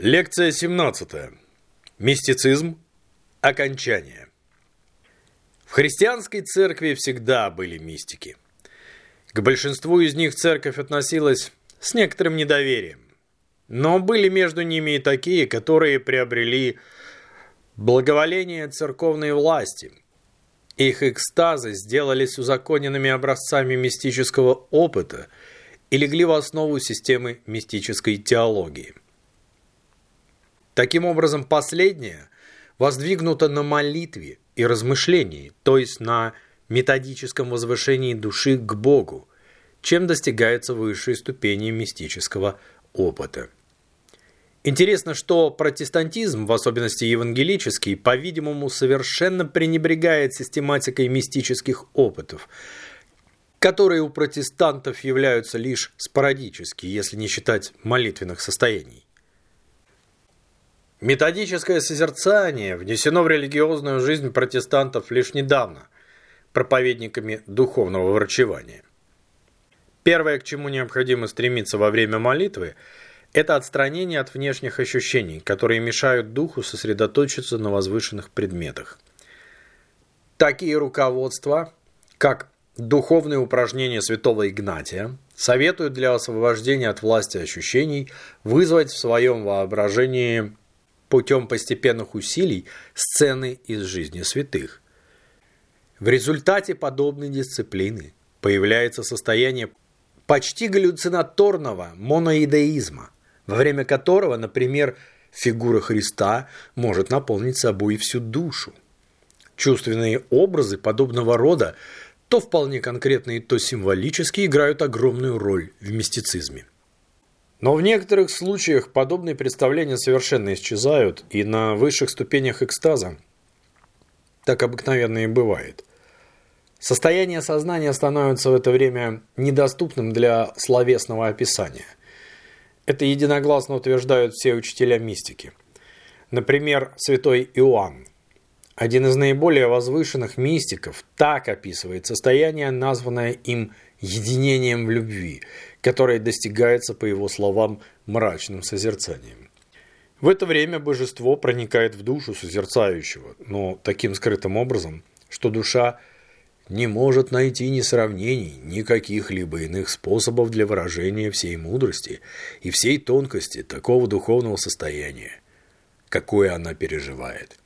Лекция 17. Мистицизм. Окончание. В христианской церкви всегда были мистики. К большинству из них церковь относилась с некоторым недоверием. Но были между ними и такие, которые приобрели благоволение церковной власти. Их экстазы сделались узаконенными образцами мистического опыта и легли в основу системы мистической теологии – Таким образом, последнее воздвигнуто на молитве и размышлении, то есть на методическом возвышении души к Богу, чем достигается высшей ступени мистического опыта. Интересно, что протестантизм, в особенности евангелический, по-видимому, совершенно пренебрегает систематикой мистических опытов, которые у протестантов являются лишь спорадически, если не считать молитвенных состояний. Методическое созерцание внесено в религиозную жизнь протестантов лишь недавно проповедниками духовного врачевания. Первое, к чему необходимо стремиться во время молитвы, это отстранение от внешних ощущений, которые мешают духу сосредоточиться на возвышенных предметах. Такие руководства, как духовные упражнения святого Игнатия, советуют для освобождения от власти ощущений вызвать в своем воображении путем постепенных усилий сцены из жизни святых. В результате подобной дисциплины появляется состояние почти галлюцинаторного моноидеизма, во время которого, например, фигура Христа может наполнить собой всю душу. Чувственные образы подобного рода, то вполне конкретные, то символические, играют огромную роль в мистицизме. Но в некоторых случаях подобные представления совершенно исчезают, и на высших ступенях экстаза так обыкновенно и бывает. Состояние сознания становится в это время недоступным для словесного описания. Это единогласно утверждают все учителя мистики. Например, святой Иоанн, один из наиболее возвышенных мистиков, так описывает состояние, названное им единением в любви – которое достигается, по его словам, мрачным созерцанием. В это время божество проникает в душу созерцающего, но таким скрытым образом, что душа не может найти ни сравнений, ни каких-либо иных способов для выражения всей мудрости и всей тонкости такого духовного состояния, какое она переживает.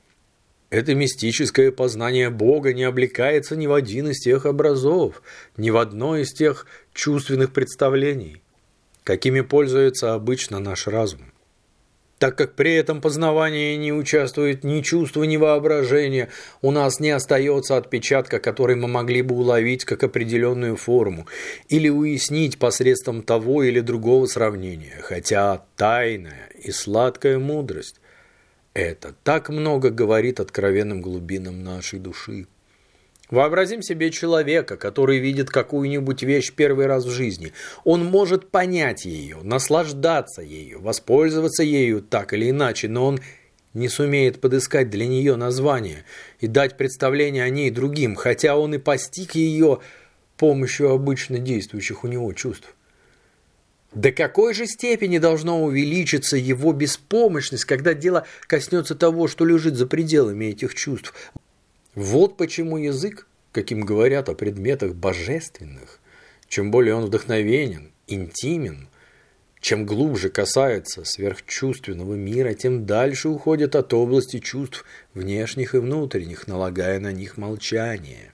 Это мистическое познание Бога не облекается ни в один из тех образов, ни в одно из тех чувственных представлений, какими пользуется обычно наш разум. Так как при этом познавании не участвует ни чувство, ни воображение, у нас не остается отпечатка, который мы могли бы уловить как определенную форму или уяснить посредством того или другого сравнения, хотя тайная и сладкая мудрость это так много говорит откровенным глубинам нашей души. Вообразим себе человека, который видит какую-нибудь вещь первый раз в жизни. Он может понять ее, наслаждаться ею, воспользоваться ею так или иначе, но он не сумеет подыскать для нее название и дать представление о ней другим, хотя он и постиг ее помощью обычно действующих у него чувств. До какой же степени должно увеличиться его беспомощность, когда дело коснется того, что лежит за пределами этих чувств? Вот почему язык, каким говорят о предметах божественных, чем более он вдохновенен, интимен, чем глубже касается сверхчувственного мира, тем дальше уходит от области чувств внешних и внутренних, налагая на них молчание.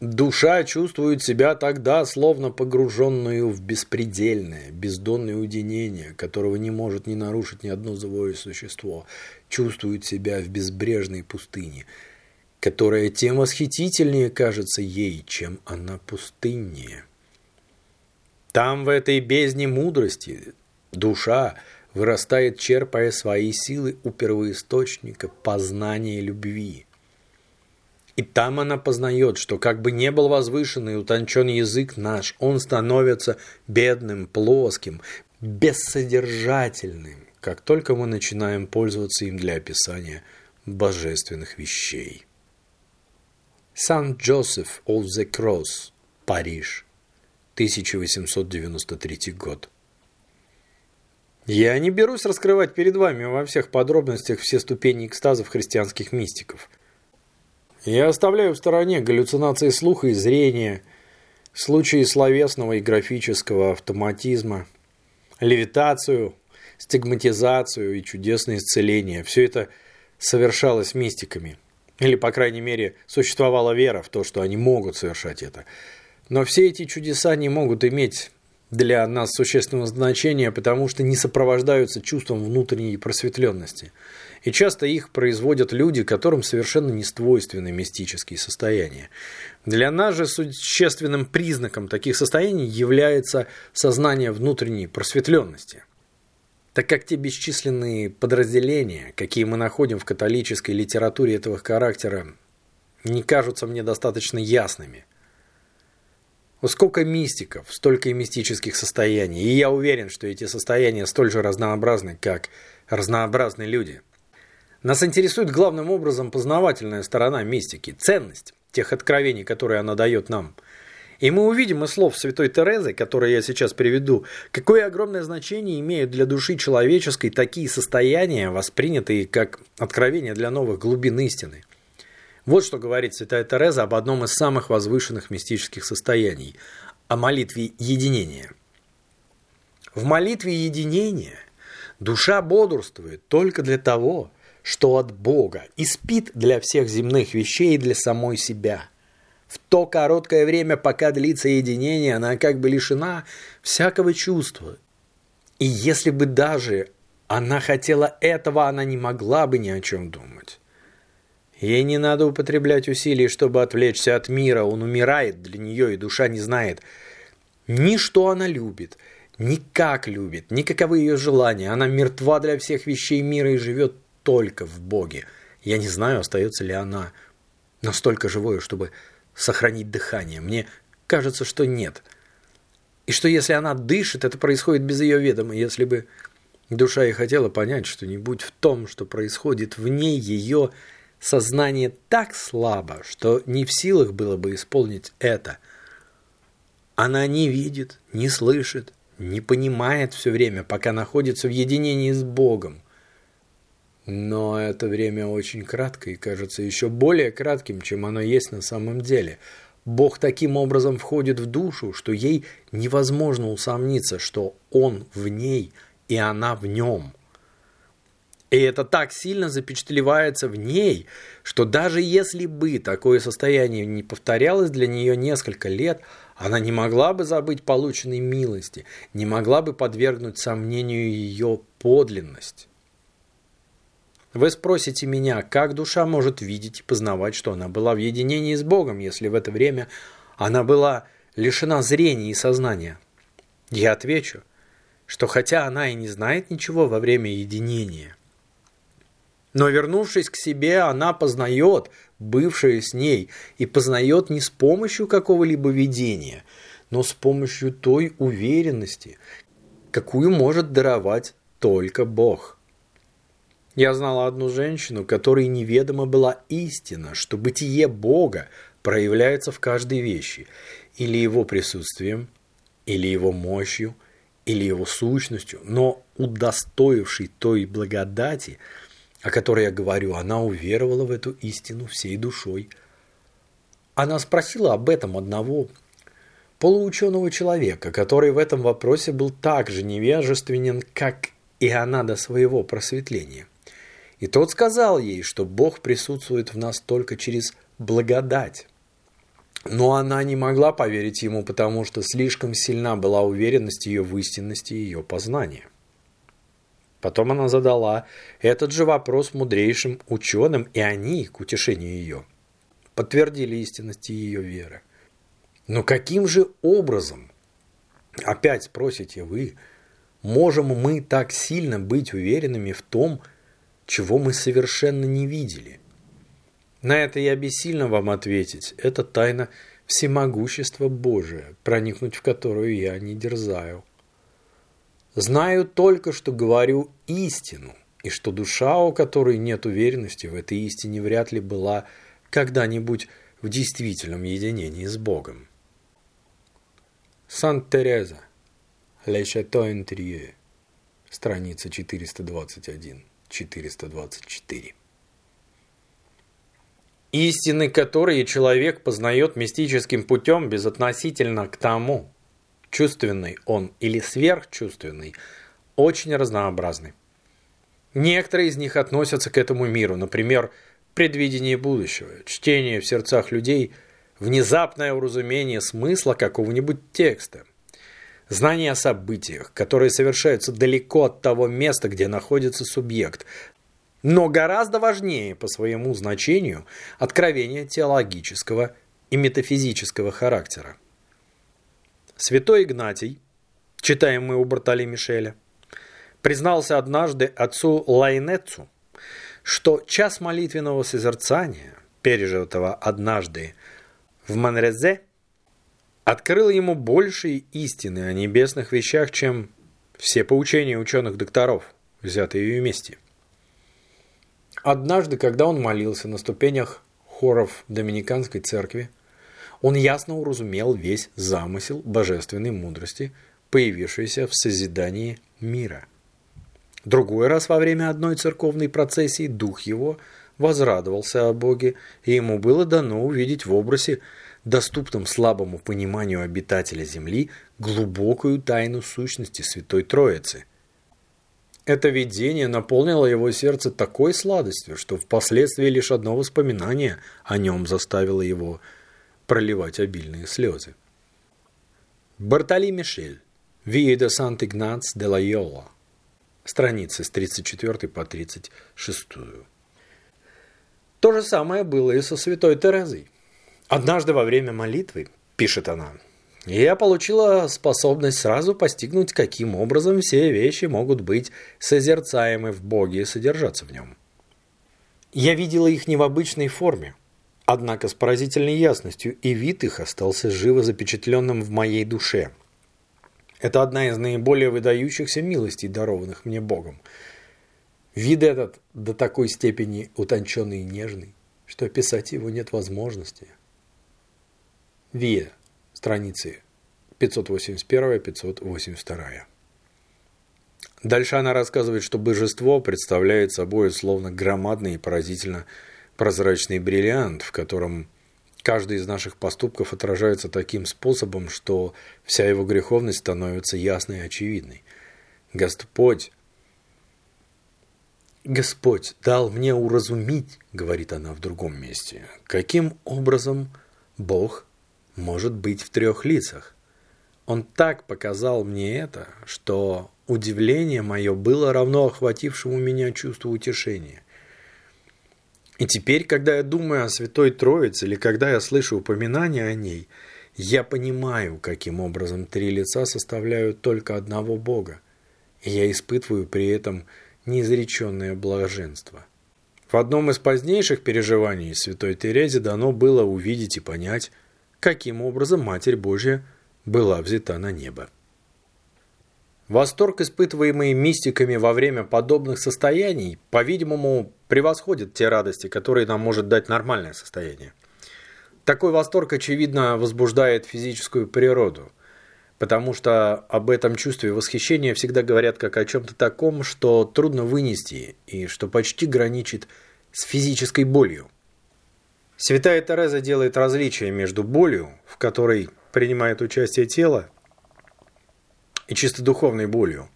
Душа чувствует себя тогда, словно погруженную в беспредельное, бездонное уединение, которого не может ни нарушить ни одно живое существо, чувствует себя в безбрежной пустыне, которая тем восхитительнее кажется ей, чем она пустыннее. Там, в этой бездне мудрости, душа вырастает, черпая свои силы у первоисточника познания любви – и там она познает, что как бы не был возвышенный и утончен язык наш, он становится бедным, плоским, бессодержательным, как только мы начинаем пользоваться им для описания божественных вещей. Сан-Джозеф ол зе Кросс, Париж, 1893 год. Я не берусь раскрывать перед вами во всех подробностях все ступени экстазов христианских мистиков. Я оставляю в стороне галлюцинации слуха и зрения, случаи словесного и графического автоматизма, левитацию, стигматизацию и чудесное исцеление. Все это совершалось мистиками. Или, по крайней мере, существовала вера в то, что они могут совершать это. Но все эти чудеса не могут иметь для нас существенного значения, потому что не сопровождаются чувством внутренней просветленности. И часто их производят люди, которым совершенно не свойственны мистические состояния. Для нас же существенным признаком таких состояний является сознание внутренней просветленности. Так как те бесчисленные подразделения, какие мы находим в католической литературе этого характера, не кажутся мне достаточно ясными – Сколько мистиков, столько и мистических состояний. И я уверен, что эти состояния столь же разнообразны, как разнообразны люди. Нас интересует главным образом познавательная сторона мистики, ценность тех откровений, которые она дает нам. И мы увидим из слов святой Терезы, которые я сейчас приведу, какое огромное значение имеют для души человеческой такие состояния, воспринятые как откровения для новых глубин истины – вот что говорит святая Тереза об одном из самых возвышенных мистических состояний – о молитве единения. В молитве единения душа бодрствует только для того, что от Бога, и спит для всех земных вещей и для самой себя. В то короткое время, пока длится единение, она как бы лишена всякого чувства. И если бы даже она хотела этого, она не могла бы ни о чем думать. Ей не надо употреблять усилий, чтобы отвлечься от мира. Он умирает для нее, и душа не знает ни что она любит, ни как любит, ни каковы ее желания. Она мертва для всех вещей мира и живет только в Боге. Я не знаю, остается ли она настолько живой, чтобы сохранить дыхание. Мне кажется, что нет. И что если она дышит, это происходит без ее ведома. Если бы душа и хотела понять что-нибудь в том, что происходит в ней, ее сознание так слабо, что не в силах было бы исполнить это. Она не видит, не слышит, не понимает все время, пока находится в единении с Богом. Но это время очень кратко и кажется еще более кратким, чем оно есть на самом деле. Бог таким образом входит в душу, что ей невозможно усомниться, что Он в ней и она в нем – и это так сильно запечатлевается в ней, что даже если бы такое состояние не повторялось для нее несколько лет, она не могла бы забыть полученной милости, не могла бы подвергнуть сомнению ее подлинность. Вы спросите меня, как душа может видеть и познавать, что она была в единении с Богом, если в это время она была лишена зрения и сознания? Я отвечу, что хотя она и не знает ничего во время единения, но вернувшись к себе, она познает бывшее с ней и познает не с помощью какого-либо видения, но с помощью той уверенности, какую может даровать только Бог. Я знала одну женщину, которой неведома была истина, что бытие Бога проявляется в каждой вещи, или его присутствием, или его мощью, или его сущностью, но удостоивший той благодати – о которой я говорю, она уверовала в эту истину всей душой. Она спросила об этом одного полуученого человека, который в этом вопросе был так же невежественен, как и она до своего просветления. И тот сказал ей, что Бог присутствует в нас только через благодать. Но она не могла поверить ему, потому что слишком сильна была уверенность ее в истинности ее познания. Потом она задала этот же вопрос мудрейшим ученым, и они, к утешению ее, подтвердили истинность ее веры. Но каким же образом, опять спросите вы, можем мы так сильно быть уверенными в том, чего мы совершенно не видели? На это я бессильно вам ответить. Это тайна всемогущества Божия, проникнуть в которую я не дерзаю. Знаю только, что говорю истину, и что душа, у которой нет уверенности в этой истине, вряд ли была когда-нибудь в действительном единении с Богом. Сант-Тереза, Le Château Intérieur, страница 421-424. Истины, которые человек познает мистическим путем безотносительно к тому, чувственный он или сверхчувственный, очень разнообразны. Некоторые из них относятся к этому миру, например, предвидение будущего, чтение в сердцах людей, внезапное уразумение смысла какого-нибудь текста, знание о событиях, которые совершаются далеко от того места, где находится субъект, но гораздо важнее по своему значению откровение теологического и метафизического характера. Святой Игнатий, читаем мы у Бартоли Мишеля, признался однажды отцу Лайнецу, что час молитвенного созерцания, пережитого однажды в Манрезе, открыл ему большие истины о небесных вещах, чем все поучения ученых-докторов, взятые вместе. Однажды, когда он молился на ступенях хоров Доминиканской церкви, он ясно уразумел весь замысел божественной мудрости, появившийся в созидании мира – Другой раз во время одной церковной процессии дух его возрадовался о Боге, и ему было дано увидеть в образе, доступном слабому пониманию обитателя земли, глубокую тайну сущности Святой Троицы. Это видение наполнило его сердце такой сладостью, что впоследствии лишь одно воспоминание о нем заставило его проливать обильные слезы. Бартоли Мишель, Виа де Сант-Игнац де Лайола страницы с 34 по 36. То же самое было и со святой Терезой. Однажды во время молитвы, пишет она, я получила способность сразу постигнуть, каким образом все вещи могут быть созерцаемы в Боге и содержаться в нем. Я видела их не в обычной форме, однако с поразительной ясностью, и вид их остался живо запечатленным в моей душе – это одна из наиболее выдающихся милостей, дарованных мне Богом. Вид этот до такой степени утонченный и нежный, что описать его нет возможности. Вия, страницы 581-582. Дальше она рассказывает, что божество представляет собой словно громадный и поразительно прозрачный бриллиант, в котором Каждый из наших поступков отражается таким способом, что вся его греховность становится ясной и очевидной. Господь, Господь дал мне уразумить, говорит она в другом месте, каким образом Бог может быть в трех лицах. Он так показал мне это, что удивление мое было равно охватившему меня чувству утешения. И теперь, когда я думаю о Святой Троице или когда я слышу упоминания о ней, я понимаю, каким образом три лица составляют только одного Бога, и я испытываю при этом неизреченное блаженство. В одном из позднейших переживаний Святой Терезе дано было увидеть и понять, каким образом Матерь Божья была взята на небо. Восторг, испытываемый мистиками во время подобных состояний, по-видимому, превосходит те радости, которые нам может дать нормальное состояние. Такой восторг, очевидно, возбуждает физическую природу, потому что об этом чувстве восхищения всегда говорят как о чем-то таком, что трудно вынести и что почти граничит с физической болью. Святая Тереза делает различие между болью, в которой принимает участие тело, и чисто духовной болью.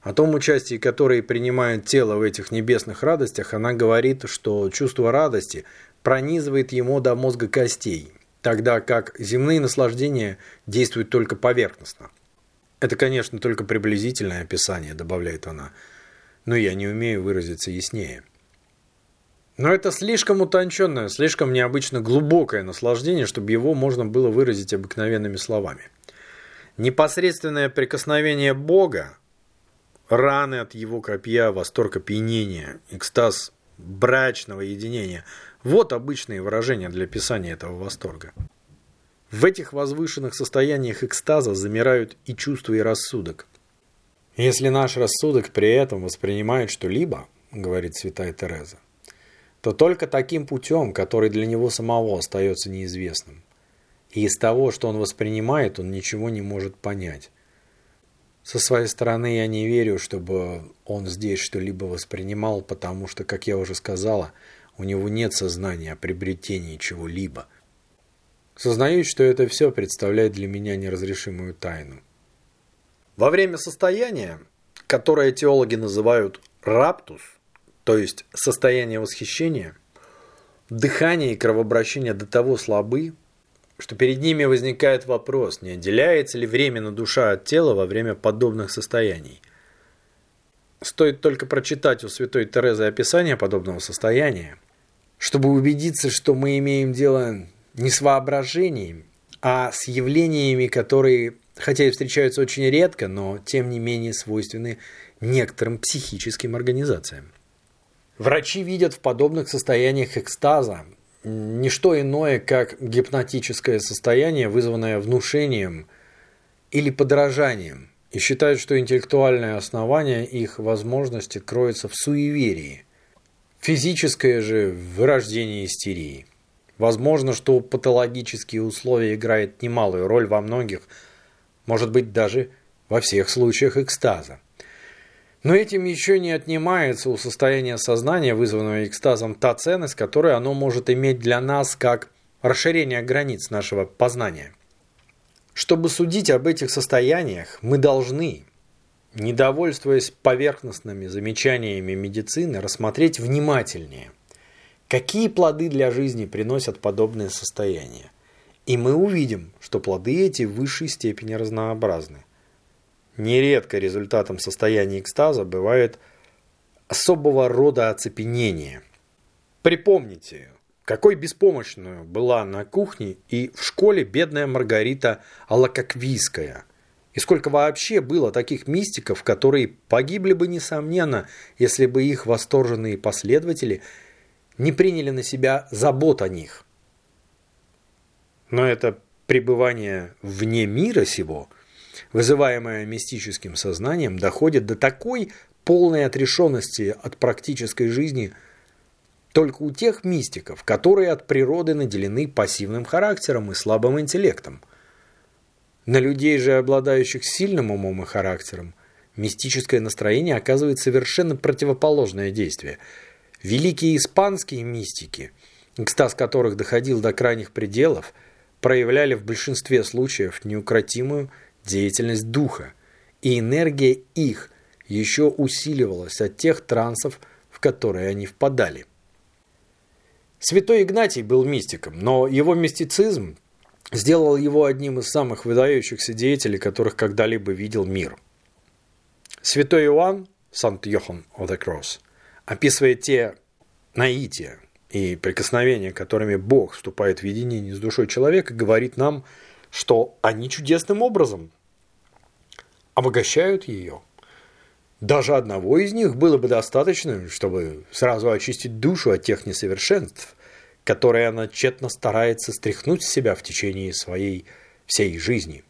О том участии, которое принимает тело в этих небесных радостях, она говорит, что чувство радости пронизывает ему до мозга костей, тогда как земные наслаждения действуют только поверхностно. Это, конечно, только приблизительное описание, добавляет она, но я не умею выразиться яснее. Но это слишком утонченное, слишком необычно глубокое наслаждение, чтобы его можно было выразить обыкновенными словами. Непосредственное прикосновение Бога, раны от его копья, восторг опьянения, экстаз брачного единения – вот обычные выражения для описания этого восторга. В этих возвышенных состояниях экстаза замирают и чувства, и рассудок. Если наш рассудок при этом воспринимает что-либо, говорит святая Тереза, то только таким путем, который для него самого остается неизвестным. И из того, что он воспринимает, он ничего не может понять. Со своей стороны я не верю, чтобы он здесь что-либо воспринимал, потому что, как я уже сказала, у него нет сознания о приобретении чего-либо. Сознаюсь, что это все представляет для меня неразрешимую тайну. Во время состояния, которое теологи называют раптус, то есть состояние восхищения, дыхание и кровообращение до того слабы, что перед ними возникает вопрос, не отделяется ли временно душа от тела во время подобных состояний. Стоит только прочитать у святой Терезы описание подобного состояния, чтобы убедиться, что мы имеем дело не с воображением, а с явлениями, которые, хотя и встречаются очень редко, но тем не менее свойственны некоторым психическим организациям. Врачи видят в подобных состояниях экстаза не что иное, как гипнотическое состояние, вызванное внушением или подражанием, и считают, что интеллектуальное основание их возможности кроется в суеверии, физическое же в вырождении истерии. Возможно, что патологические условия играют немалую роль во многих, может быть, даже во всех случаях экстаза. Но этим еще не отнимается у состояния сознания, вызванного экстазом, та ценность, которую оно может иметь для нас как расширение границ нашего познания. Чтобы судить об этих состояниях, мы должны, недовольствуясь поверхностными замечаниями медицины, рассмотреть внимательнее, какие плоды для жизни приносят подобные состояния. И мы увидим, что плоды эти в высшей степени разнообразны. Нередко результатом состояния экстаза бывает особого рода оцепенение. Припомните, какой беспомощную была на кухне и в школе бедная Маргарита Алакаквийская. И сколько вообще было таких мистиков, которые погибли бы, несомненно, если бы их восторженные последователи не приняли на себя забот о них. Но это пребывание вне мира сего – вызываемое мистическим сознанием, доходит до такой полной отрешенности от практической жизни только у тех мистиков, которые от природы наделены пассивным характером и слабым интеллектом. На людей же, обладающих сильным умом и характером, мистическое настроение оказывает совершенно противоположное действие. Великие испанские мистики, экстаз которых доходил до крайних пределов, проявляли в большинстве случаев неукротимую деятельность духа, и энергия их еще усиливалась от тех трансов, в которые они впадали. Святой Игнатий был мистиком, но его мистицизм сделал его одним из самых выдающихся деятелей, которых когда-либо видел мир. Святой Иоанн, Сант-Йохан of the Cross, описывая те наития и прикосновения, которыми Бог вступает в единение с душой человека, говорит нам – что они чудесным образом обогащают ее. Даже одного из них было бы достаточно, чтобы сразу очистить душу от тех несовершенств, которые она тщетно старается стряхнуть с себя в течение своей всей жизни.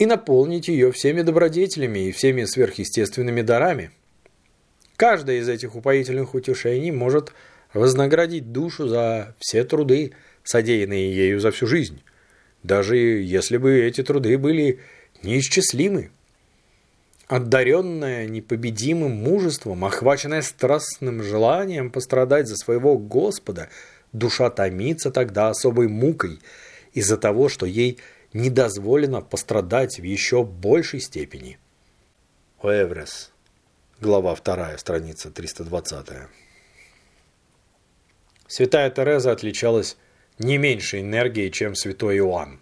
И наполнить ее всеми добродетелями и всеми сверхъестественными дарами. Каждое из этих упоительных утешений может вознаградить душу за все труды, содеянные ею за всю жизнь даже если бы эти труды были неисчислимы. Одаренная непобедимым мужеством, охваченная страстным желанием пострадать за своего Господа, душа томится тогда особой мукой из-за того, что ей не дозволено пострадать в еще большей степени. Оэврес, глава 2, страница 320. Святая Тереза отличалась не меньше энергии, чем святой Иоанн.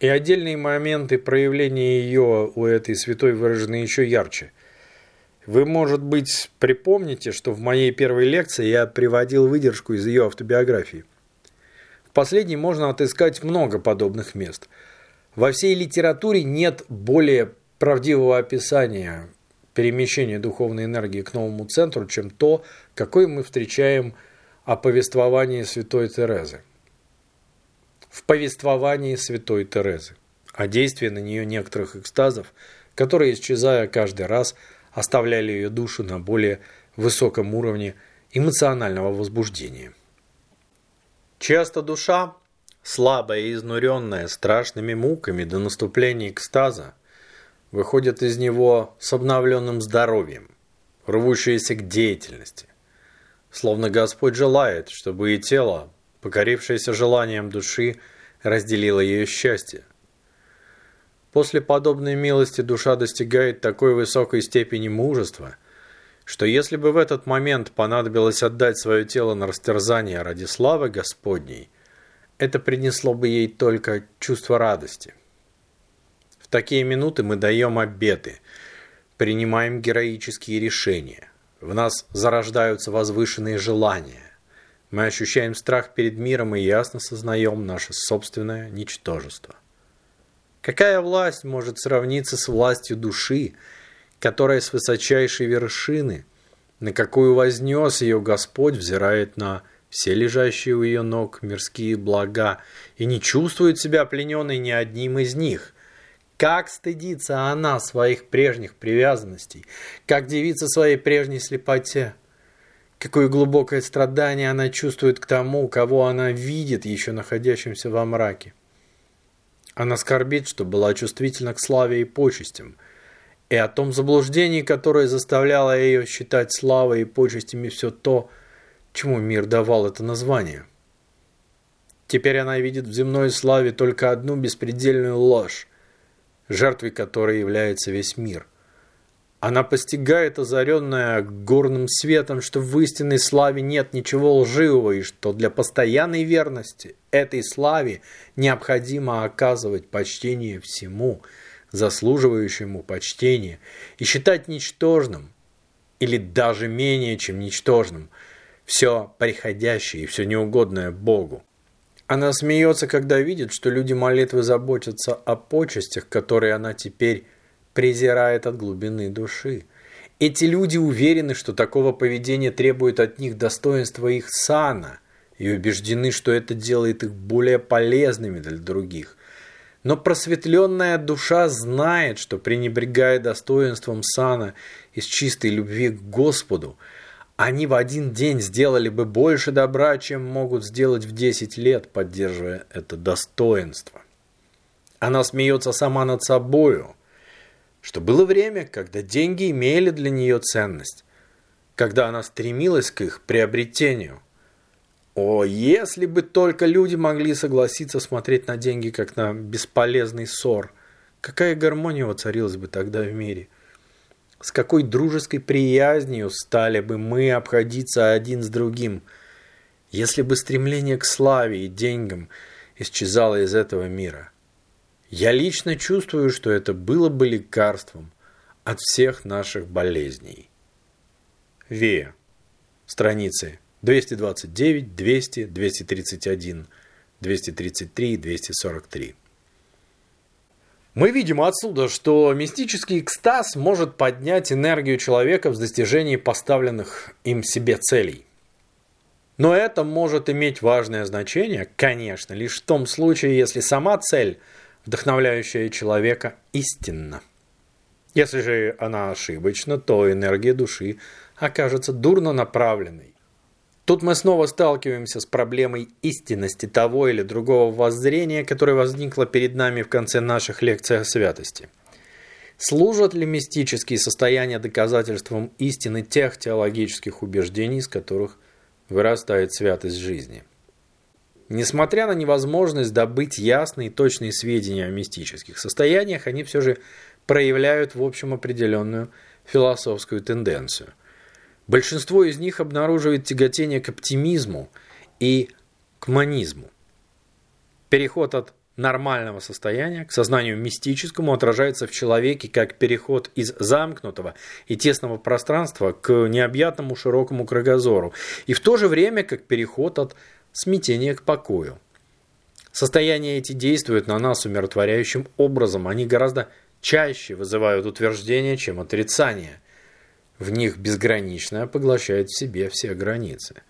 И отдельные моменты проявления ее у этой святой выражены еще ярче. Вы, может быть, припомните, что в моей первой лекции я приводил выдержку из ее автобиографии. В последней можно отыскать много подобных мест. Во всей литературе нет более правдивого описания перемещения духовной энергии к новому центру, чем то, какое мы встречаем о повествовании святой Терезы в повествовании святой Терезы, о действии на нее некоторых экстазов, которые, исчезая каждый раз, оставляли ее душу на более высоком уровне эмоционального возбуждения. Часто душа, слабая и изнуренная страшными муками до наступления экстаза, выходят из него с обновленным здоровьем, рвущиеся к деятельности. Словно Господь желает, чтобы и тело, покорившееся желанием души, разделило ее счастье. После подобной милости душа достигает такой высокой степени мужества, что если бы в этот момент понадобилось отдать свое тело на растерзание ради славы Господней, это принесло бы ей только чувство радости. В такие минуты мы даем обеты, принимаем героические решения. В нас зарождаются возвышенные желания. Мы ощущаем страх перед миром и ясно сознаем наше собственное ничтожество. Какая власть может сравниться с властью души, которая с высочайшей вершины, на какую вознес ее Господь, взирает на все лежащие у ее ног мирские блага и не чувствует себя плененной ни одним из них? Как стыдится она своих прежних привязанностей, как девица своей прежней слепоте? Какое глубокое страдание она чувствует к тому, кого она видит, еще находящимся во мраке. Она скорбит, что была чувствительна к славе и почестям, и о том заблуждении, которое заставляло ее считать славой и почестями все то, чему мир давал это название. Теперь она видит в земной славе только одну беспредельную ложь, жертвой которой является весь мир – она постигает, озаренная горным светом, что в истинной славе нет ничего лживого, и что для постоянной верности этой славе необходимо оказывать почтение всему, заслуживающему почтения, и считать ничтожным, или даже менее чем ничтожным, все приходящее и все неугодное Богу. Она смеется, когда видит, что люди молитвы заботятся о почестях, которые она теперь презирает от глубины души. Эти люди уверены, что такого поведения требует от них достоинства их сана и убеждены, что это делает их более полезными для других. Но просветленная душа знает, что пренебрегая достоинством сана из чистой любви к Господу, они в один день сделали бы больше добра, чем могут сделать в 10 лет, поддерживая это достоинство. Она смеется сама над собою – что было время, когда деньги имели для нее ценность, когда она стремилась к их приобретению. О, если бы только люди могли согласиться смотреть на деньги, как на бесполезный ссор, какая гармония воцарилась бы тогда в мире? С какой дружеской приязнью стали бы мы обходиться один с другим, если бы стремление к славе и деньгам исчезало из этого мира? Я лично чувствую, что это было бы лекарством от всех наших болезней. Вея. Страницы 229, 200, 231, 233 и 243. Мы видим отсюда, что мистический экстаз может поднять энергию человека в достижении поставленных им себе целей. Но это может иметь важное значение, конечно, лишь в том случае, если сама цель – вдохновляющая человека истинно. Если же она ошибочна, то энергия души окажется дурно направленной. Тут мы снова сталкиваемся с проблемой истинности того или другого воззрения, которое возникло перед нами в конце наших лекций о святости. Служат ли мистические состояния доказательством истины тех теологических убеждений, из которых вырастает святость жизни? Несмотря на невозможность добыть ясные и точные сведения о мистических состояниях, они все же проявляют в общем определенную философскую тенденцию. Большинство из них обнаруживает тяготение к оптимизму и к манизму. Переход от нормального состояния к сознанию мистическому отражается в человеке как переход из замкнутого и тесного пространства к необъятному широкому кругозору, и в то же время как переход от смятение к покою. Состояния эти действуют на нас умиротворяющим образом, они гораздо чаще вызывают утверждение, чем отрицание. В них безграничное поглощает в себе все границы.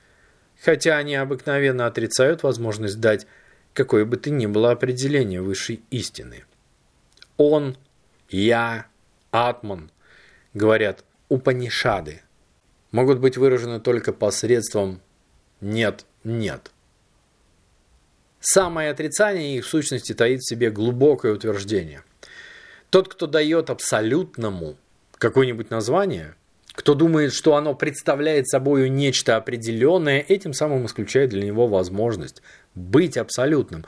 Хотя они обыкновенно отрицают возможность дать какое бы то ни было определение высшей истины. Он, я, Атман, говорят Упанишады, могут быть выражены только посредством «нет, нет». Самое отрицание их в сущности таит в себе глубокое утверждение. Тот, кто дает абсолютному какое-нибудь название, кто думает, что оно представляет собой нечто определенное, этим самым исключает для него возможность быть абсолютным.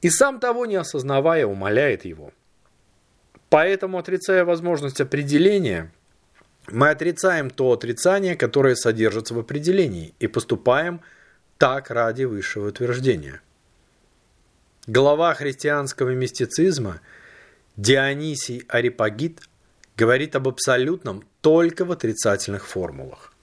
И сам того не осознавая, умоляет его. Поэтому, отрицая возможность определения, мы отрицаем то отрицание, которое содержится в определении, и поступаем так ради высшего утверждения. Глава христианского мистицизма Дионисий Арипагит говорит об абсолютном только в отрицательных формулах.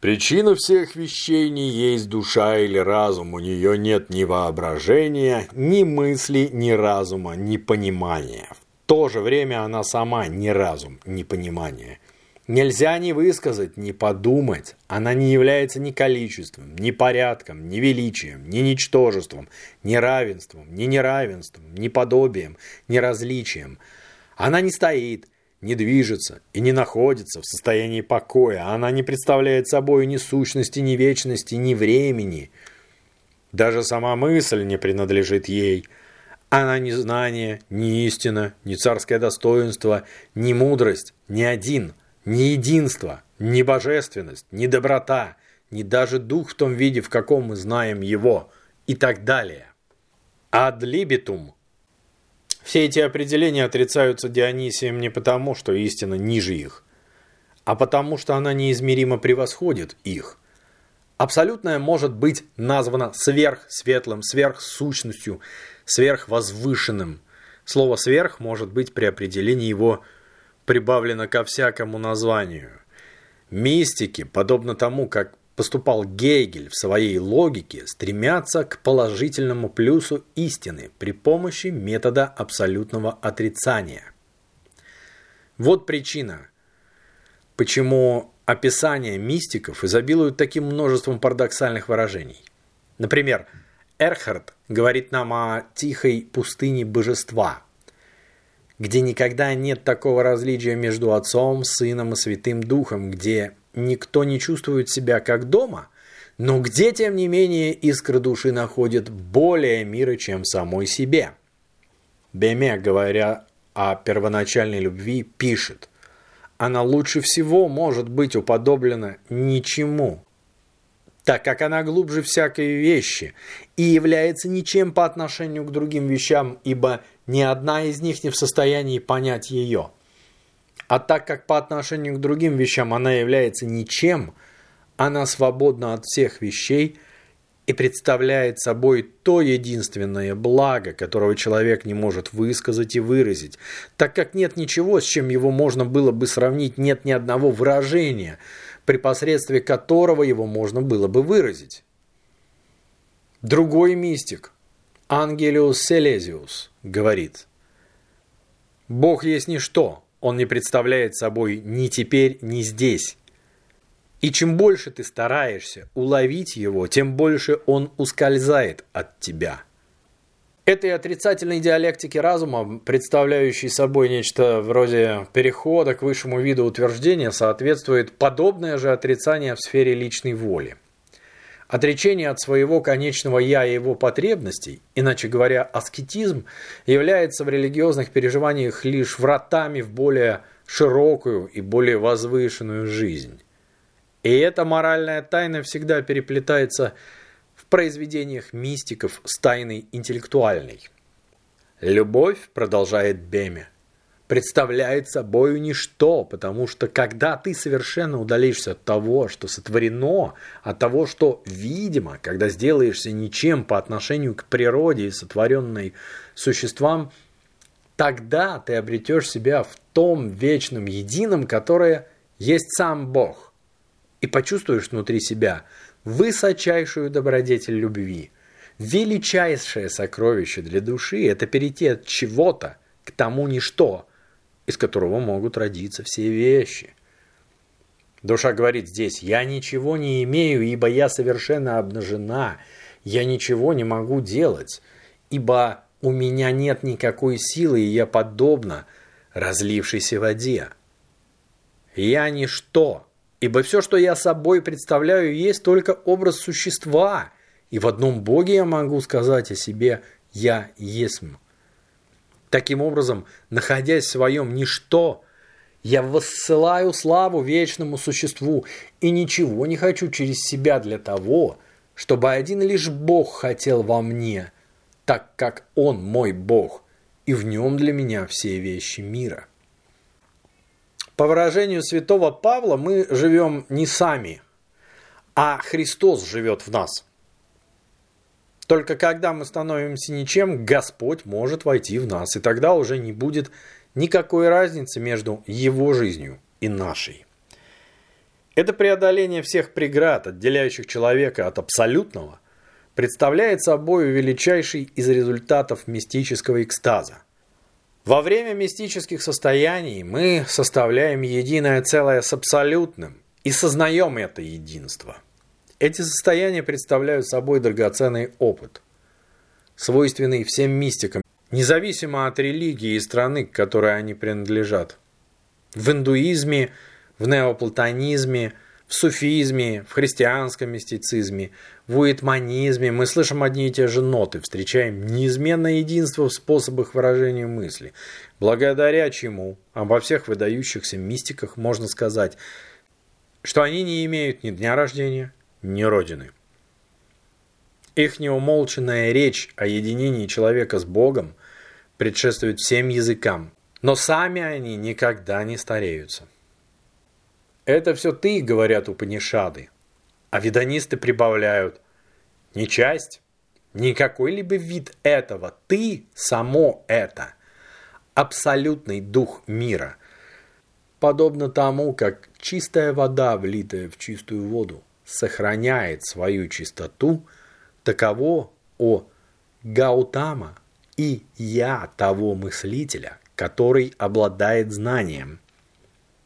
Причина всех вещей не есть душа или разум, у нее нет ни воображения, ни мысли, ни разума, ни понимания. В то же время она сама ни разум, ни понимание. Нельзя ни высказать, ни подумать. Она не является ни количеством, ни порядком, ни величием, ни ничтожеством, ни равенством, ни неравенством, ни подобием, ни различием. Она не стоит, не движется и не находится в состоянии покоя. Она не представляет собой ни сущности, ни вечности, ни времени. Даже сама мысль не принадлежит ей. Она ни знание, ни истина, ни царское достоинство, ни мудрость, ни один, ни единство, ни божественность, ни доброта, ни даже дух в том виде, в каком мы знаем его, и так далее. Ad libitum все эти определения отрицаются Дионисием не потому, что истина ниже их, а потому, что она неизмеримо превосходит их. Абсолютное может быть названо сверхсветлым, сверхсущностью, сверхвозвышенным. Слово «сверх» может быть при определении его прибавлено ко всякому названию. Мистики, подобно тому, как поступал Гегель в своей логике, стремятся к положительному плюсу истины при помощи метода абсолютного отрицания. Вот причина, почему описания мистиков изобилуют таким множеством парадоксальных выражений. Например, Эрхард говорит нам о тихой пустыне божества, где никогда нет такого различия между Отцом, Сыном и Святым Духом, где никто не чувствует себя как дома, но где, тем не менее, искра души находит более мира, чем самой себе. Беме, говоря о первоначальной любви, пишет, она лучше всего может быть уподоблена ничему, так как она глубже всякой вещи и является ничем по отношению к другим вещам, ибо ни одна из них не в состоянии понять ее. А так как по отношению к другим вещам она является ничем, она свободна от всех вещей и представляет собой то единственное благо, которого человек не может высказать и выразить, так как нет ничего, с чем его можно было бы сравнить, нет ни одного выражения, при посредстве которого его можно было бы выразить. Другой мистик, Ангелиус Селезиус, говорит, «Бог есть ничто, он не представляет собой ни теперь, ни здесь. И чем больше ты стараешься уловить его, тем больше он ускользает от тебя. Этой отрицательной диалектики разума, представляющей собой нечто вроде перехода к высшему виду утверждения, соответствует подобное же отрицание в сфере личной воли. Отречение от своего конечного «я» и его потребностей, иначе говоря, аскетизм, является в религиозных переживаниях лишь вратами в более широкую и более возвышенную жизнь. И эта моральная тайна всегда переплетается в произведениях мистиков с тайной интеллектуальной. «Любовь», продолжает Беме, представляет собой ничто, потому что когда ты совершенно удалишься от того, что сотворено, от того, что видимо, когда сделаешься ничем по отношению к природе и сотворенной существам, тогда ты обретешь себя в том вечном едином, которое есть сам Бог, и почувствуешь внутри себя высочайшую добродетель любви. Величайшее сокровище для души – это перейти от чего-то к тому ничто, из которого могут родиться все вещи. Душа говорит здесь, я ничего не имею, ибо я совершенно обнажена, я ничего не могу делать, ибо у меня нет никакой силы, и я подобна разлившейся воде. Я ничто, ибо все, что я собой представляю, есть только образ существа, и в одном Боге я могу сказать о себе «я есмь». Таким образом, находясь в своем ничто, я воссылаю славу вечному существу и ничего не хочу через себя для того, чтобы один лишь Бог хотел во мне, так как Он мой Бог, и в нем для меня все вещи мира. По выражению святого Павла, мы живем не сами, а Христос живет в нас. Только когда мы становимся ничем, Господь может войти в нас, и тогда уже не будет никакой разницы между Его жизнью и нашей. Это преодоление всех преград, отделяющих человека от абсолютного, представляет собой величайший из результатов мистического экстаза. Во время мистических состояний мы составляем единое целое с абсолютным и сознаем это единство. Эти состояния представляют собой драгоценный опыт, свойственный всем мистикам, независимо от религии и страны, к которой они принадлежат. В индуизме, в неоплатонизме, в суфизме, в христианском мистицизме, в уитманизме мы слышим одни и те же ноты, встречаем неизменное единство в способах выражения мысли, благодаря чему обо всех выдающихся мистиках можно сказать, что они не имеют ни дня рождения, ни родины. Их неумолченная речь о единении человека с Богом предшествует всем языкам, но сами они никогда не стареются. Это все ты, говорят Упанишады, а веданисты прибавляют не часть, не какой-либо вид этого, ты само это, абсолютный дух мира, подобно тому, как чистая вода, влитая в чистую воду, сохраняет свою чистоту – Таково о Гаутама и я того мыслителя, который обладает знанием.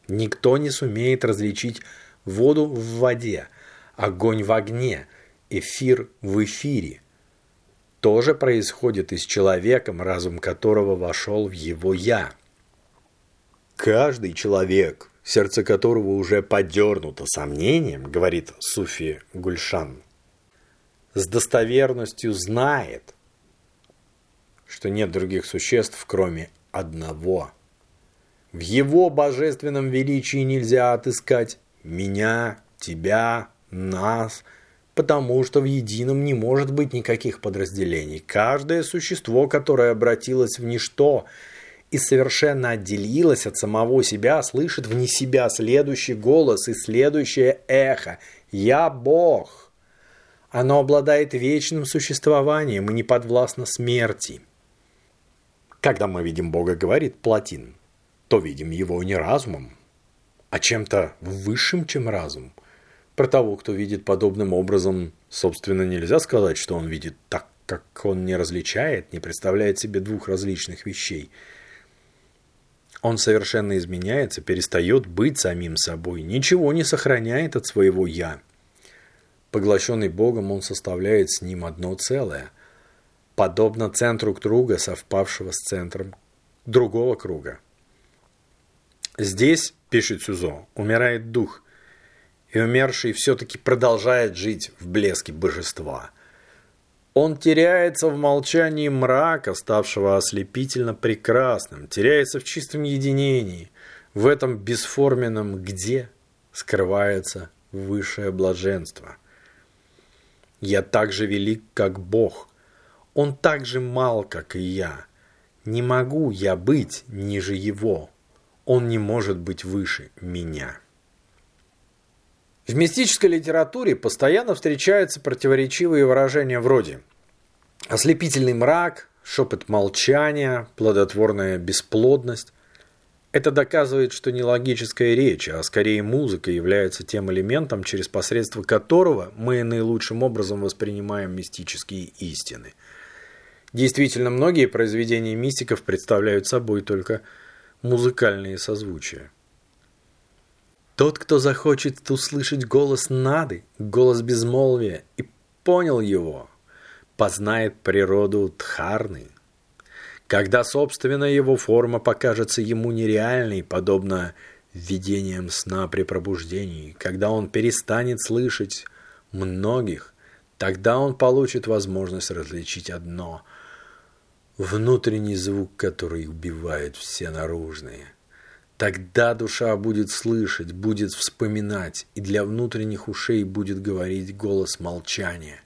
Никто не сумеет различить воду в воде, огонь в огне, эфир в эфире. То же происходит и с человеком, разум которого вошел в его «я». Каждый человек, сердце которого уже подернуто сомнением, говорит Суфи Гульшан, с достоверностью знает, что нет других существ, кроме одного. В его божественном величии нельзя отыскать меня, тебя, нас, потому что в едином не может быть никаких подразделений. Каждое существо, которое обратилось в ничто и совершенно отделилось от самого себя, слышит вне себя следующий голос и следующее эхо «Я Бог». Оно обладает вечным существованием и не подвластно смерти. Когда мы видим Бога, говорит Платин, то видим его не разумом, а чем-то высшим, чем разум. Про того, кто видит подобным образом, собственно, нельзя сказать, что он видит так, как он не различает, не представляет себе двух различных вещей. Он совершенно изменяется, перестает быть самим собой, ничего не сохраняет от своего «я». Поглощенный Богом, он составляет с ним одно целое, подобно центру круга, совпавшего с центром другого круга. Здесь, пишет Сюзо, умирает дух, и умерший все-таки продолжает жить в блеске божества. Он теряется в молчании мрака, ставшего ослепительно прекрасным, теряется в чистом единении, в этом бесформенном «где» скрывается высшее блаженство – я так же велик, как Бог. Он так же мал, как и я. Не могу я быть ниже Его. Он не может быть выше меня. В мистической литературе постоянно встречаются противоречивые выражения вроде «ослепительный мрак», «шепот молчания», «плодотворная бесплодность». Это доказывает, что не логическая речь, а скорее музыка является тем элементом, через посредство которого мы наилучшим образом воспринимаем мистические истины. Действительно, многие произведения мистиков представляют собой только музыкальные созвучия. Тот, кто захочет услышать голос Нады, голос безмолвия, и понял его, познает природу Дхарны, когда, собственно, его форма покажется ему нереальной, подобно видениям сна при пробуждении, когда он перестанет слышать многих, тогда он получит возможность различить одно. внутренний звук, который убивает все наружные. Тогда душа будет слышать, будет вспоминать, и для внутренних ушей будет говорить голос молчания.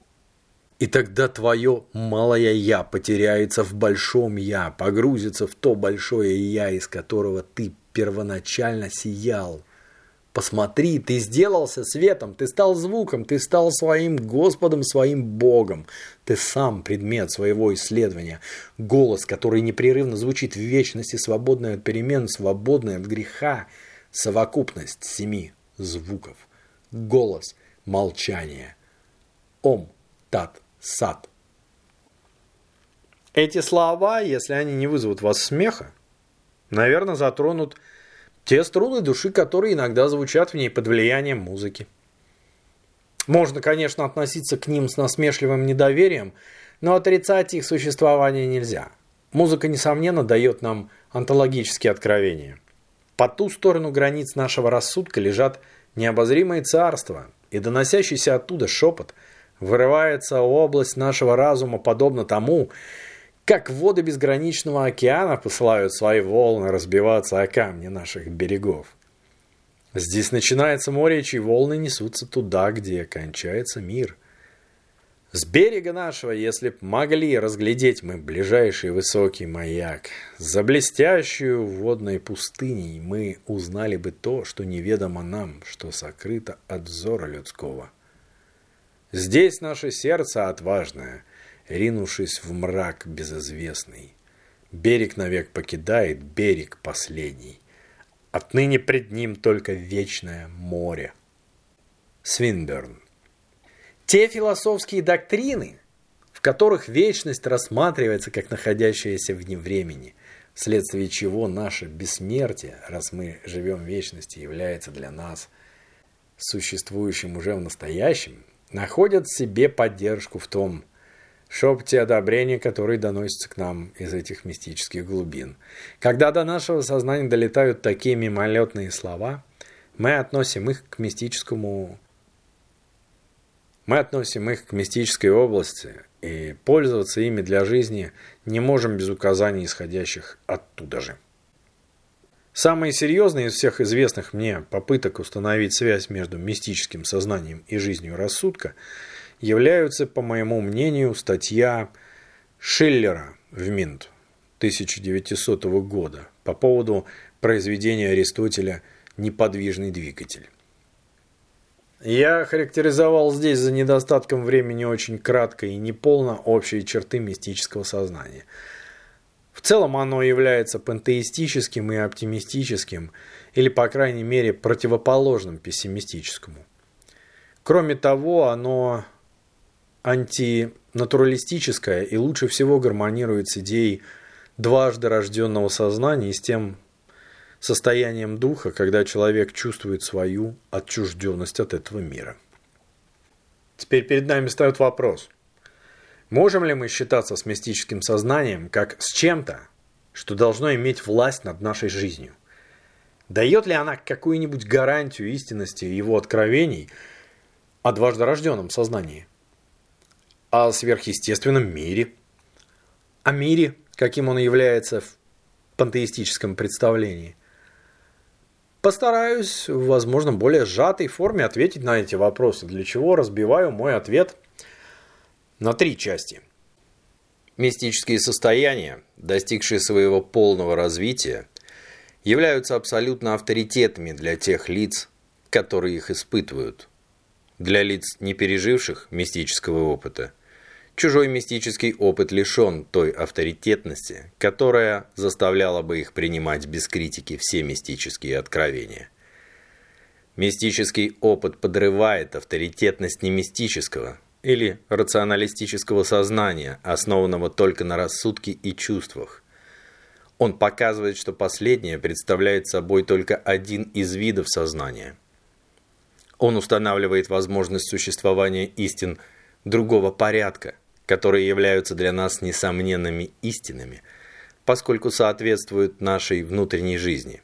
И тогда твое малое «я» потеряется в большом «я», погрузится в то большое «я», из которого ты первоначально сиял. Посмотри, ты сделался светом, ты стал звуком, ты стал своим Господом, своим Богом. Ты сам предмет своего исследования. Голос, который непрерывно звучит в вечности, свободный от перемен, свободный от греха. Совокупность семи звуков. Голос, молчание. Ом, тат, сад. Эти слова, если они не вызовут вас смеха, наверное, затронут те струны души, которые иногда звучат в ней под влиянием музыки. Можно, конечно, относиться к ним с насмешливым недоверием, но отрицать их существование нельзя. Музыка, несомненно, дает нам онтологические откровения. По ту сторону границ нашего рассудка лежат необозримые царства, и доносящийся оттуда шепот вырывается область нашего разума подобно тому, как воды безграничного океана посылают свои волны разбиваться о камни наших берегов. Здесь начинается море, чьи волны несутся туда, где кончается мир. С берега нашего, если б могли разглядеть мы ближайший высокий маяк, за блестящую водной пустыней мы узнали бы то, что неведомо нам, что сокрыто от взора людского. Здесь наше сердце отважное – ринувшись в мрак безызвестный. Берег навек покидает, берег последний. Отныне пред ним только вечное море. Свинберн. Те философские доктрины, в которых вечность рассматривается как находящаяся вне времени, вследствие чего наше бессмертие, раз мы живем в вечности, является для нас существующим уже в настоящем, находят себе поддержку в том, шепоте одобрения, который доносится к нам из этих мистических глубин. Когда до нашего сознания долетают такие мимолетные слова, мы относим их к мистическому мы относим их к мистической области и пользоваться ими для жизни не можем без указаний, исходящих оттуда же. Самые серьезные из всех известных мне попыток установить связь между мистическим сознанием и жизнью рассудка – являются, по моему мнению, статья Шиллера в Минт 1900 года по поводу произведения Аристотеля «Неподвижный двигатель». Я характеризовал здесь за недостатком времени очень кратко и неполно общие черты мистического сознания. В целом оно является пантеистическим и оптимистическим, или, по крайней мере, противоположным пессимистическому. Кроме того, оно антинатуралистическая и лучше всего гармонирует с идеей дважды рожденного сознания и с тем состоянием духа, когда человек чувствует свою отчужденность от этого мира. Теперь перед нами встает вопрос. Можем ли мы считаться с мистическим сознанием как с чем-то, что должно иметь власть над нашей жизнью? Дает ли она какую-нибудь гарантию истинности его откровений о дважды рожденном сознании? О сверхъестественном мире. О мире, каким он является в пантеистическом представлении. Постараюсь, возможно, более сжатой форме ответить на эти вопросы, для чего разбиваю мой ответ на три части. Мистические состояния, достигшие своего полного развития, являются абсолютно авторитетами для тех лиц, которые их испытывают. Для лиц, не переживших мистического опыта, чужой мистический опыт лишен той авторитетности, которая заставляла бы их принимать без критики все мистические откровения. Мистический опыт подрывает авторитетность немистического или рационалистического сознания, основанного только на рассудке и чувствах. Он показывает, что последнее представляет собой только один из видов сознания – он устанавливает возможность существования истин другого порядка, которые являются для нас несомненными истинами, поскольку соответствуют нашей внутренней жизни.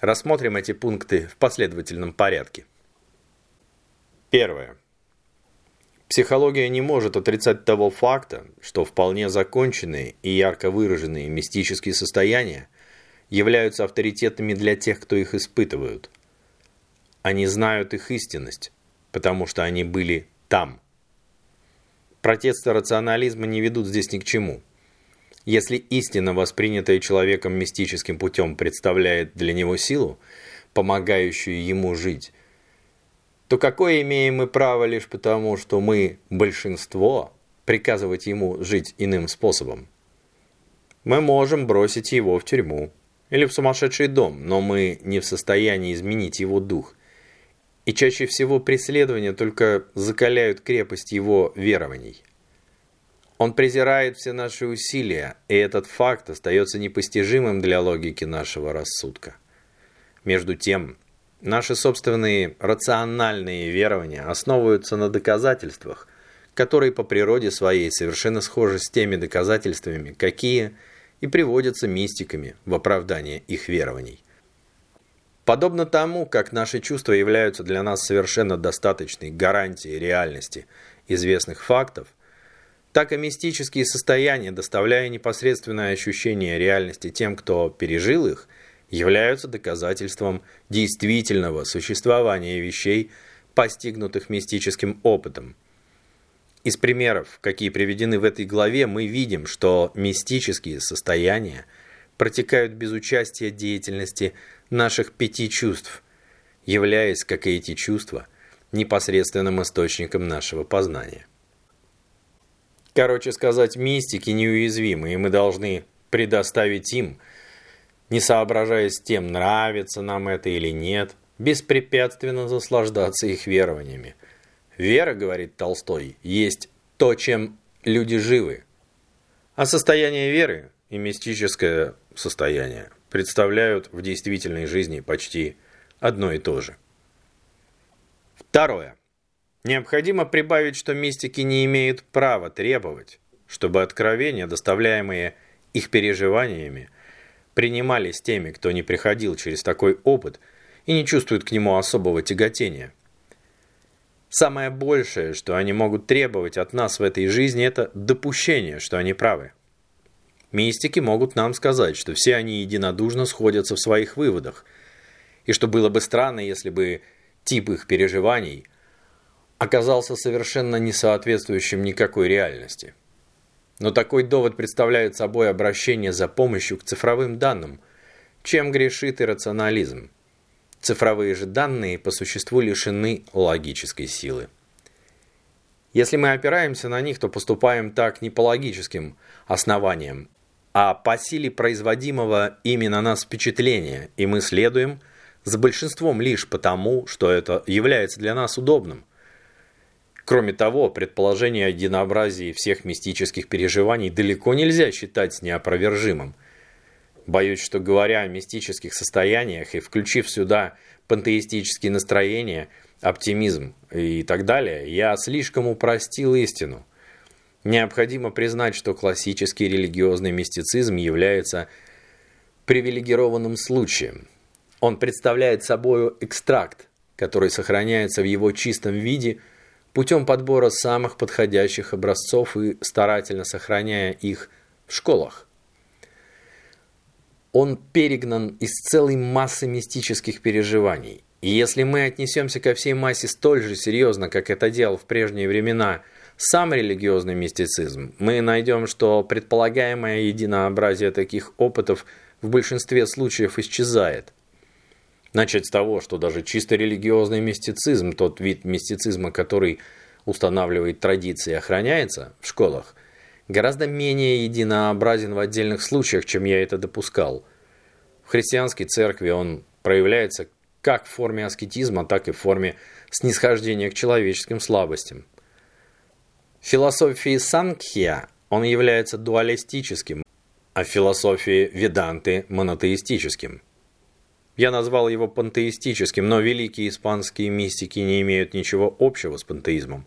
Рассмотрим эти пункты в последовательном порядке. Первое. Психология не может отрицать того факта, что вполне законченные и ярко выраженные мистические состояния являются авторитетами для тех, кто их испытывают. Они знают их истинность, потому что они были там. Протесты рационализма не ведут здесь ни к чему. Если истина, воспринятая человеком мистическим путем, представляет для него силу, помогающую ему жить, то какое имеем мы право лишь потому, что мы большинство, приказывать ему жить иным способом? Мы можем бросить его в тюрьму или в сумасшедший дом, но мы не в состоянии изменить его дух. И чаще всего преследования только закаляют крепость его верований. Он презирает все наши усилия, и этот факт остается непостижимым для логики нашего рассудка. Между тем, Наши собственные рациональные верования основываются на доказательствах, которые по природе своей совершенно схожи с теми доказательствами, какие и приводятся мистиками в оправдание их верований. Подобно тому, как наши чувства являются для нас совершенно достаточной гарантией реальности известных фактов, так и мистические состояния, доставляя непосредственное ощущение реальности тем, кто пережил их – являются доказательством действительного существования вещей, постигнутых мистическим опытом. Из примеров, какие приведены в этой главе, мы видим, что мистические состояния протекают без участия деятельности наших пяти чувств, являясь, как и эти чувства, непосредственным источником нашего познания. Короче сказать, мистики неуязвимы, и мы должны предоставить им – не соображая с тем, нравится нам это или нет, беспрепятственно наслаждаться их верованиями. Вера, говорит Толстой, есть то, чем люди живы. А состояние веры и мистическое состояние представляют в действительной жизни почти одно и то же. Второе. Необходимо прибавить, что мистики не имеют права требовать, чтобы откровения, доставляемые их переживаниями, принимались теми, кто не приходил через такой опыт и не чувствует к нему особого тяготения. Самое большее, что они могут требовать от нас в этой жизни, это допущение, что они правы. Мистики могут нам сказать, что все они единодушно сходятся в своих выводах, и что было бы странно, если бы тип их переживаний оказался совершенно не соответствующим никакой реальности. Но такой довод представляет собой обращение за помощью к цифровым данным, чем грешит иррационализм. Цифровые же данные по существу лишены логической силы. Если мы опираемся на них, то поступаем так не по логическим основаниям, а по силе производимого ими на нас впечатления, и мы следуем с большинством лишь потому, что это является для нас удобным. Кроме того, предположение о единообразии всех мистических переживаний далеко нельзя считать неопровержимым. Боюсь, что говоря о мистических состояниях и включив сюда пантеистические настроения, оптимизм и так далее, я слишком упростил истину. Необходимо признать, что классический религиозный мистицизм является привилегированным случаем. Он представляет собой экстракт, который сохраняется в его чистом виде – путем подбора самых подходящих образцов и старательно сохраняя их в школах. Он перегнан из целой массы мистических переживаний. И если мы отнесемся ко всей массе столь же серьезно, как это делал в прежние времена сам религиозный мистицизм, мы найдем, что предполагаемое единообразие таких опытов в большинстве случаев исчезает. Начать с того, что даже чисто религиозный мистицизм, тот вид мистицизма, который устанавливает традиции и охраняется в школах, гораздо менее единообразен в отдельных случаях, чем я это допускал. В христианской церкви он проявляется как в форме аскетизма, так и в форме снисхождения к человеческим слабостям. В философии Сангхья он является дуалистическим, а в философии Веданты – монотеистическим – я назвал его пантеистическим, но великие испанские мистики не имеют ничего общего с пантеизмом.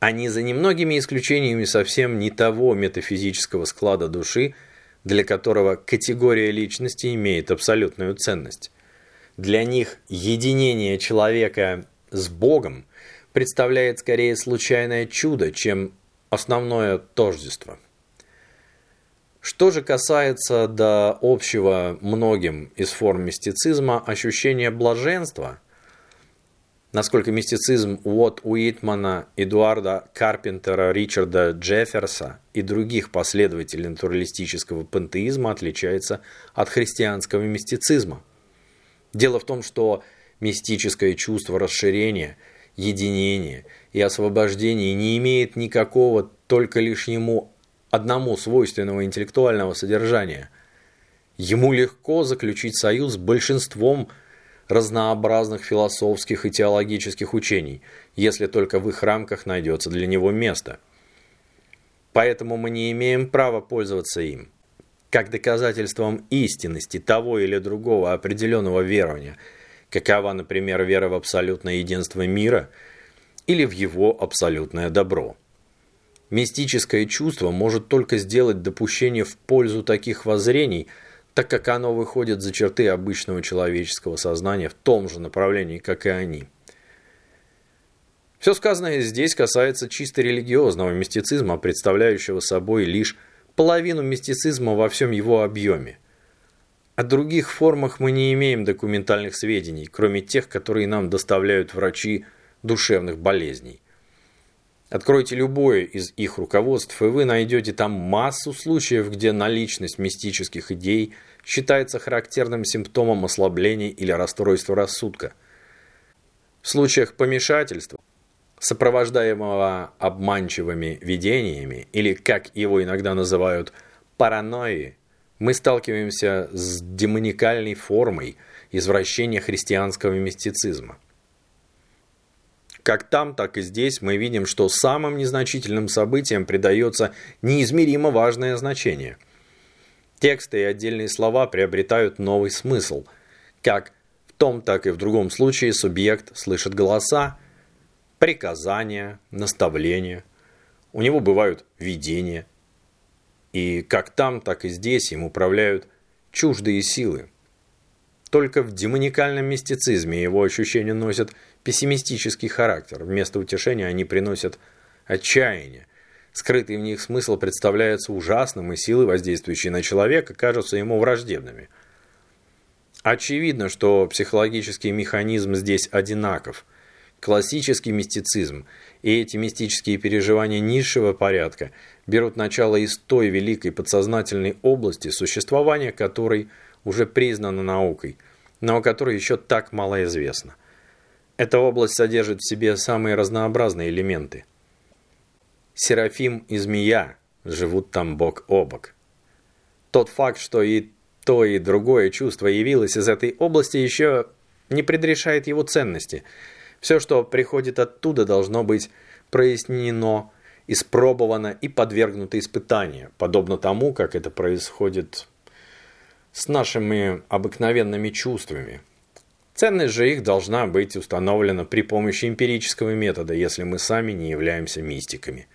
Они за немногими исключениями совсем не того метафизического склада души, для которого категория личности имеет абсолютную ценность. Для них единение человека с Богом представляет скорее случайное чудо, чем основное тождество. Что же касается до общего многим из форм мистицизма ощущения блаженства, насколько мистицизм Уотт Уитмана, Эдуарда Карпентера, Ричарда Джефферса и других последователей натуралистического пантеизма отличается от христианского мистицизма. Дело в том, что мистическое чувство расширения, единения и освобождения не имеет никакого только лишь ему одному свойственного интеллектуального содержания. Ему легко заключить союз с большинством разнообразных философских и теологических учений, если только в их рамках найдется для него место. Поэтому мы не имеем права пользоваться им, как доказательством истинности того или другого определенного верования, какова, например, вера в абсолютное единство мира или в его абсолютное добро. Мистическое чувство может только сделать допущение в пользу таких воззрений, так как оно выходит за черты обычного человеческого сознания в том же направлении, как и они. Все сказанное здесь касается чисто религиозного мистицизма, представляющего собой лишь половину мистицизма во всем его объеме. О других формах мы не имеем документальных сведений, кроме тех, которые нам доставляют врачи душевных болезней. Откройте любое из их руководств, и вы найдете там массу случаев, где наличность мистических идей считается характерным симптомом ослабления или расстройства рассудка. В случаях помешательства, сопровождаемого обманчивыми видениями, или, как его иногда называют, паранойи, мы сталкиваемся с демоникальной формой извращения христианского мистицизма. Как там, так и здесь мы видим, что самым незначительным событиям придается неизмеримо важное значение. Тексты и отдельные слова приобретают новый смысл. Как в том, так и в другом случае субъект слышит голоса, приказания, наставления. У него бывают видения. И как там, так и здесь им управляют чуждые силы. Только в демоникальном мистицизме его ощущения носят пессимистический характер. Вместо утешения они приносят отчаяние. Скрытый в них смысл представляется ужасным, и силы, воздействующие на человека, кажутся ему враждебными. Очевидно, что психологический механизм здесь одинаков. Классический мистицизм и эти мистические переживания низшего порядка берут начало из той великой подсознательной области, существования которой уже признано наукой, но о которой еще так мало известно – эта область содержит в себе самые разнообразные элементы. Серафим и змея живут там бок о бок. Тот факт, что и то, и другое чувство явилось из этой области, еще не предрешает его ценности. Все, что приходит оттуда, должно быть прояснено, испробовано и подвергнуто испытанию, подобно тому, как это происходит с нашими обыкновенными чувствами, Ценность же их должна быть установлена при помощи эмпирического метода, если мы сами не являемся мистиками.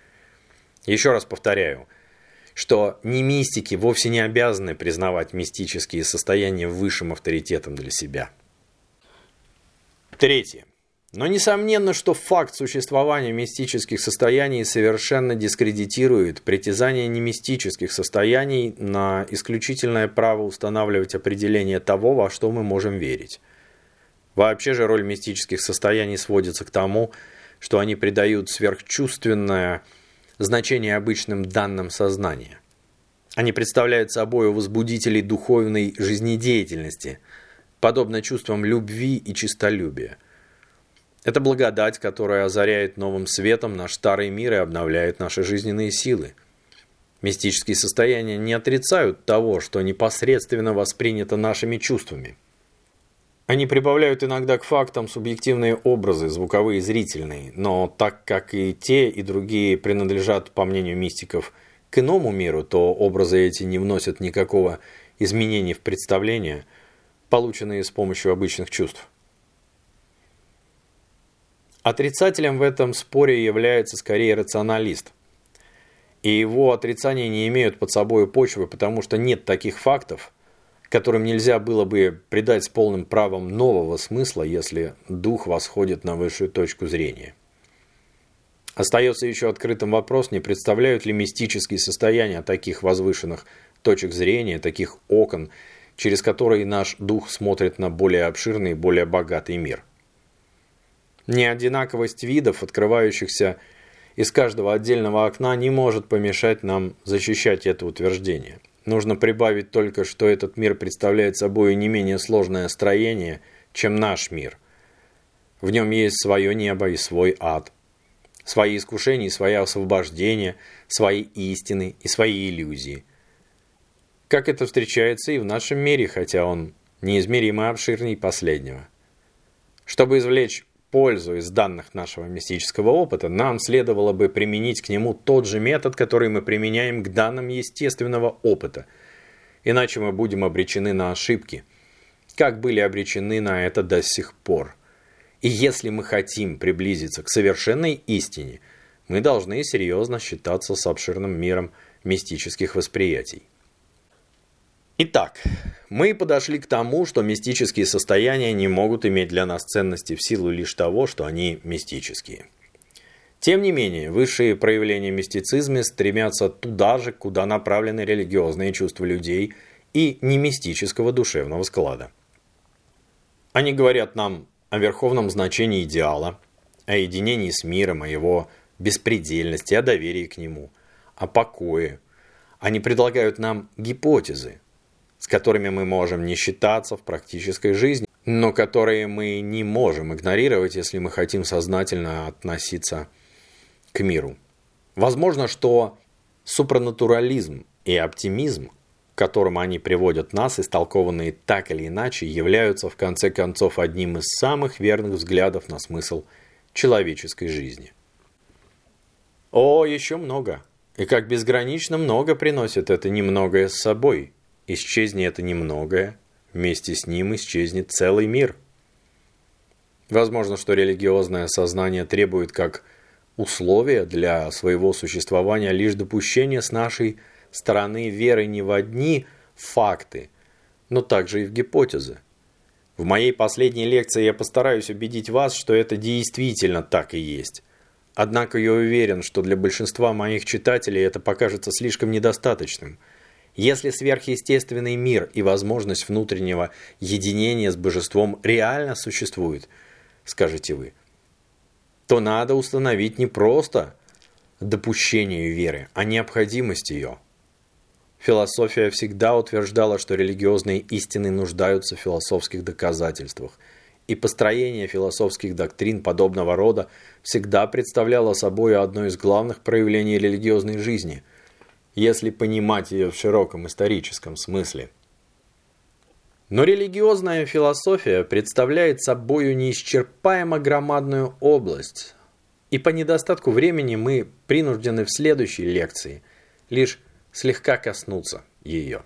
Еще раз повторяю, что не мистики вовсе не обязаны признавать мистические состояния высшим авторитетом для себя. Третье. Но несомненно, что факт существования мистических состояний совершенно дискредитирует притязание немистических состояний на исключительное право устанавливать определение того, во что мы можем верить. Вообще же роль мистических состояний сводится к тому, что они придают сверхчувственное значение обычным данным сознания. Они представляют собой возбудителей духовной жизнедеятельности, подобно чувствам любви и честолюбия. Это благодать, которая озаряет новым светом наш старый мир и обновляет наши жизненные силы. Мистические состояния не отрицают того, что непосредственно воспринято нашими чувствами – они прибавляют иногда к фактам субъективные образы, звуковые и зрительные, но так как и те, и другие принадлежат, по мнению мистиков, к иному миру, то образы эти не вносят никакого изменения в представления, полученные с помощью обычных чувств. Отрицателем в этом споре является скорее рационалист. И его отрицания не имеют под собой почвы, потому что нет таких фактов – которым нельзя было бы придать с полным правом нового смысла, если дух восходит на высшую точку зрения. Остается еще открытым вопрос, не представляют ли мистические состояния таких возвышенных точек зрения, таких окон, через которые наш дух смотрит на более обширный и более богатый мир. Неодинаковость видов, открывающихся из каждого отдельного окна, не может помешать нам защищать это утверждение. Нужно прибавить только, что этот мир представляет собой не менее сложное строение, чем наш мир. В нем есть свое небо и свой ад, свои искушения и свои освобождения, свои истины и свои иллюзии. Как это встречается и в нашем мире, хотя он неизмеримо обширней последнего. Чтобы извлечь пользу из данных нашего мистического опыта, нам следовало бы применить к нему тот же метод, который мы применяем к данным естественного опыта. Иначе мы будем обречены на ошибки, как были обречены на это до сих пор. И если мы хотим приблизиться к совершенной истине, мы должны серьезно считаться с обширным миром мистических восприятий. Итак, мы подошли к тому, что мистические состояния не могут иметь для нас ценности в силу лишь того, что они мистические. Тем не менее, высшие проявления мистицизма стремятся туда же, куда направлены религиозные чувства людей и не мистического душевного склада. Они говорят нам о верховном значении идеала, о единении с миром, о его беспредельности, о доверии к нему, о покое. Они предлагают нам гипотезы, с которыми мы можем не считаться в практической жизни, но которые мы не можем игнорировать, если мы хотим сознательно относиться к миру. Возможно, что супранатурализм и оптимизм, к которым они приводят нас, истолкованные так или иначе, являются в конце концов одним из самых верных взглядов на смысл человеческой жизни. О, еще много. И как безгранично много приносит это немногое с собой – исчезнет это немногое, вместе с ним исчезнет целый мир. Возможно, что религиозное сознание требует как условия для своего существования лишь допущения с нашей стороны веры не в одни факты, но также и в гипотезы. В моей последней лекции я постараюсь убедить вас, что это действительно так и есть. Однако я уверен, что для большинства моих читателей это покажется слишком недостаточным – если сверхъестественный мир и возможность внутреннего единения с божеством реально существует, скажете вы, то надо установить не просто допущение веры, а необходимость ее. Философия всегда утверждала, что религиозные истины нуждаются в философских доказательствах, и построение философских доктрин подобного рода всегда представляло собой одно из главных проявлений религиозной жизни – если понимать ее в широком историческом смысле. Но религиозная философия представляет собою неисчерпаемо громадную область, и по недостатку времени мы принуждены в следующей лекции лишь слегка коснуться ее.